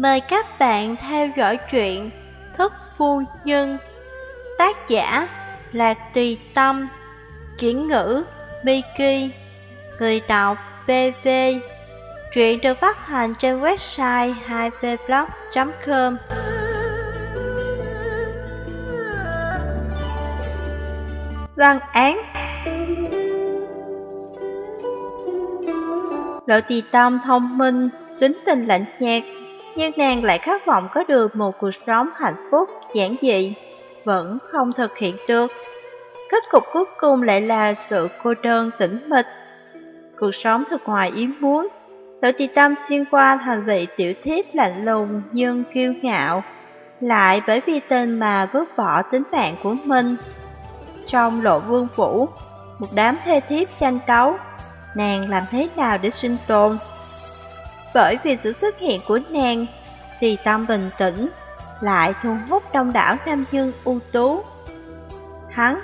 Mời các bạn theo dõi truyện Thức Phu Nhân. Tác giả là Tùy Tâm. Chuyển ngữ Miki. Người đọc BV Truyện được phát hành trên website 2vblog.com Văn án. Lộ tỳ tâm thông minh, tính tình lạnh nhạt nhưng nàng lại khát vọng có được một cuộc sống hạnh phúc, giản dị, vẫn không thực hiện được. Kết cục cuối cùng lại là sự cô đơn tĩnh mịch. Cuộc sống thật ngoài ý muốn, Lộ Tì Tâm xuyên qua thành vị tiểu thiếp lạnh lùng nhưng kiêu ngạo, lại bởi vì tình mà vứt bỏ tính mạng của mình. Trong lộ vương phủ, một đám thê thiếp tranh đấu, nàng làm thế nào để sinh tồn? Bởi vì sự xuất hiện của nàng, thì Tâm bình tĩnh, lại thu hút đông đảo nam nhân ưu tú. Hắn,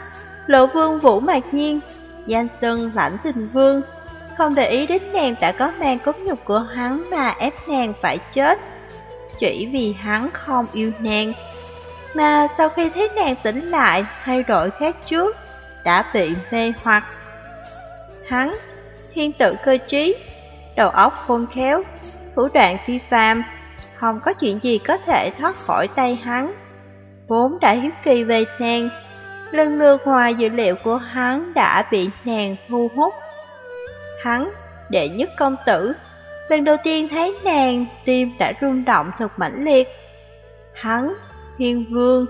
lộ vương vũ mạc nhiên, danh sân lãnh tình vương, không để ý đến nàng đã có mang cốt nhục của hắn mà ép nàng phải chết. Chỉ vì hắn không yêu nàng, mà sau khi thấy nàng tỉnh lại thay đổi khác trước, đã bị mê hoặc. Hắn, thiên tự cơ trí, đầu óc khôn khéo, thủ đoạn phi phàm, không có chuyện gì có thể thoát khỏi tay hắn. Vốn đã hiếu kỳ về nàng, lần lượt ngoài dữ liệu của hắn đã bị nàng thu hút. Hắn, đệ nhất công tử, lần đầu tiên thấy nàng, tim đã rung động thật mãnh liệt. Hắn, thiên vương.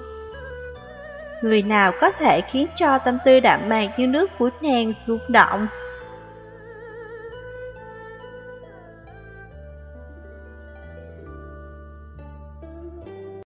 Người nào có thể khiến cho tâm tư đạm mạc như nước của nàng rung động?